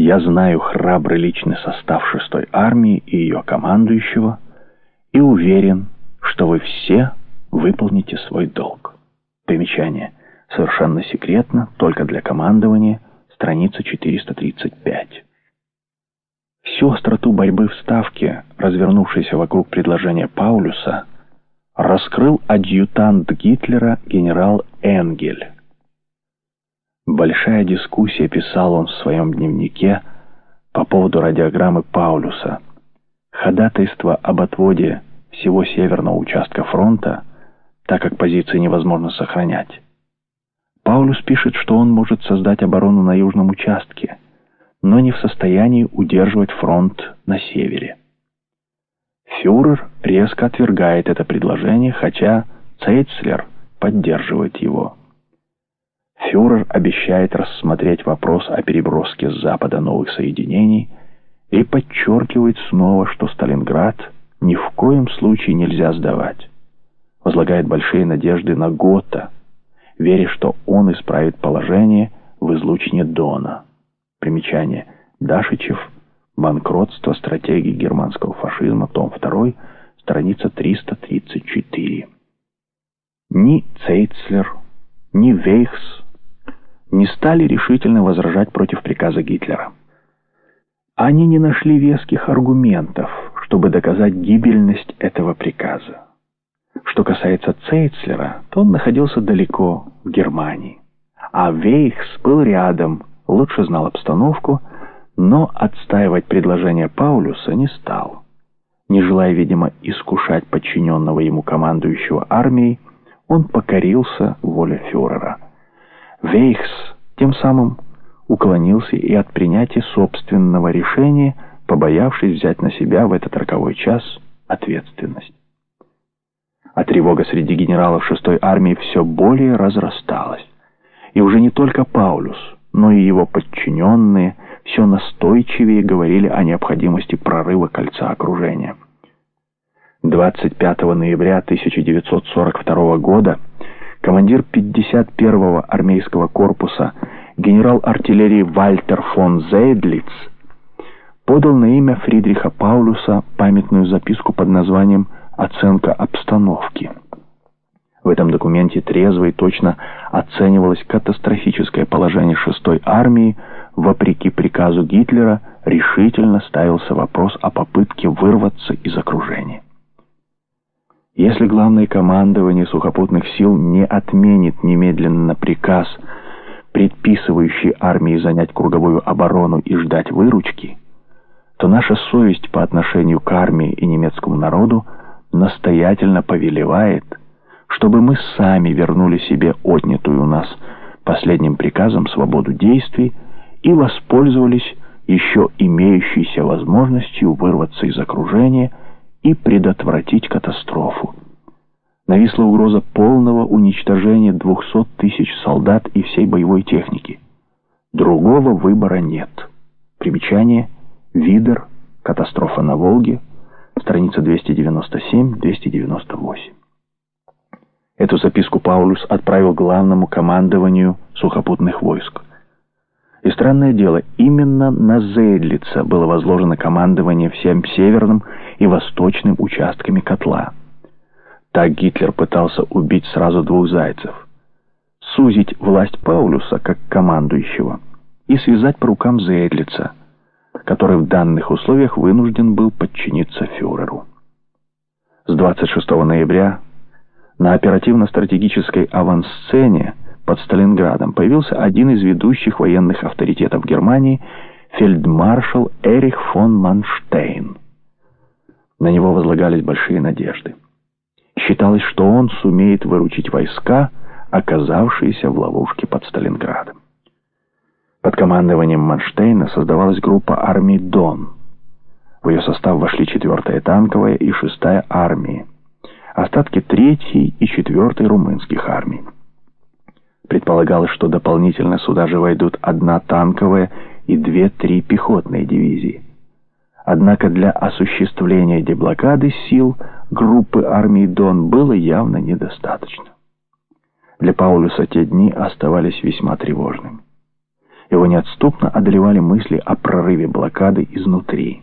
Я знаю храбрый личный состав шестой армии и ее командующего и уверен, что вы все выполните свой долг. Примечание. Совершенно секретно, только для командования, страница 435. Всю остроту борьбы в Ставке, развернувшейся вокруг предложения Паулюса, раскрыл адъютант Гитлера генерал Энгель. Большая дискуссия, писал он в своем дневнике, по поводу радиограммы Паулюса. Ходатайство об отводе всего северного участка фронта, так как позиции невозможно сохранять. Паулюс пишет, что он может создать оборону на южном участке, но не в состоянии удерживать фронт на севере. Фюрер резко отвергает это предложение, хотя Цейцлер поддерживает его. Фюрер обещает рассмотреть вопрос о переброске с запада новых соединений и подчеркивает снова, что Сталинград ни в коем случае нельзя сдавать. Возлагает большие надежды на Гота, веря, что он исправит положение в излучине Дона. Примечание. Дашичев. Банкротство стратегии германского фашизма. Том 2. Страница 334. Ни Цейцлер, ни Вейхс не стали решительно возражать против приказа Гитлера. Они не нашли веских аргументов, чтобы доказать гибельность этого приказа. Что касается Цейцлера, то он находился далеко, в Германии. А Вейхс был рядом, лучше знал обстановку, но отстаивать предложение Паулюса не стал. Не желая, видимо, искушать подчиненного ему командующего армией, он покорился воле фюрера – Вейхс тем самым уклонился и от принятия собственного решения, побоявшись взять на себя в этот роковой час ответственность. А тревога среди генералов шестой армии все более разрасталась. И уже не только Паулюс, но и его подчиненные все настойчивее говорили о необходимости прорыва кольца окружения. 25 ноября 1942 года командир 51-го армейского корпуса генерал артиллерии Вальтер фон Зейдлиц подал на имя Фридриха Паулюса памятную записку под названием «Оценка обстановки». В этом документе трезво и точно оценивалось катастрофическое положение 6-й армии, вопреки приказу Гитлера решительно ставился вопрос о попытке вырваться из окружения. Если главное командование сухопутных сил не отменит немедленно приказ, предписывающий армии занять круговую оборону и ждать выручки, то наша совесть по отношению к армии и немецкому народу настоятельно повелевает, чтобы мы сами вернули себе отнятую у нас последним приказом свободу действий и воспользовались еще имеющейся возможностью вырваться из окружения и предотвратить катастрофу. Нависла угроза полного уничтожения 200 тысяч солдат и всей боевой техники. Другого выбора нет. Примечание. Видер. Катастрофа на Волге. Страница 297-298. Эту записку Паулюс отправил главному командованию сухопутных войск. И странное дело, именно на Зейдлица было возложено командование всем северным и восточным участками котла. Так Гитлер пытался убить сразу двух зайцев. Сузить власть Паулюса как командующего и связать по рукам Зейдлица, который в данных условиях вынужден был подчиниться фюреру. С 26 ноября на оперативно-стратегической авансцене под Сталинградом появился один из ведущих военных авторитетов Германии, фельдмаршал Эрих фон Манштейн. На него возлагались большие надежды. Считалось, что он сумеет выручить войска, оказавшиеся в ловушке под Сталинградом. Под командованием Манштейна создавалась группа армий «Дон». В ее состав вошли 4-я танковая и 6-я армии, остатки 3-й и 4-й румынских армий. Предполагалось, что дополнительно сюда же войдут одна танковая и две-три пехотные дивизии. Однако для осуществления деблокады сил группы армии Дон было явно недостаточно. Для Паулюса те дни оставались весьма тревожными. Его неотступно одолевали мысли о прорыве блокады изнутри.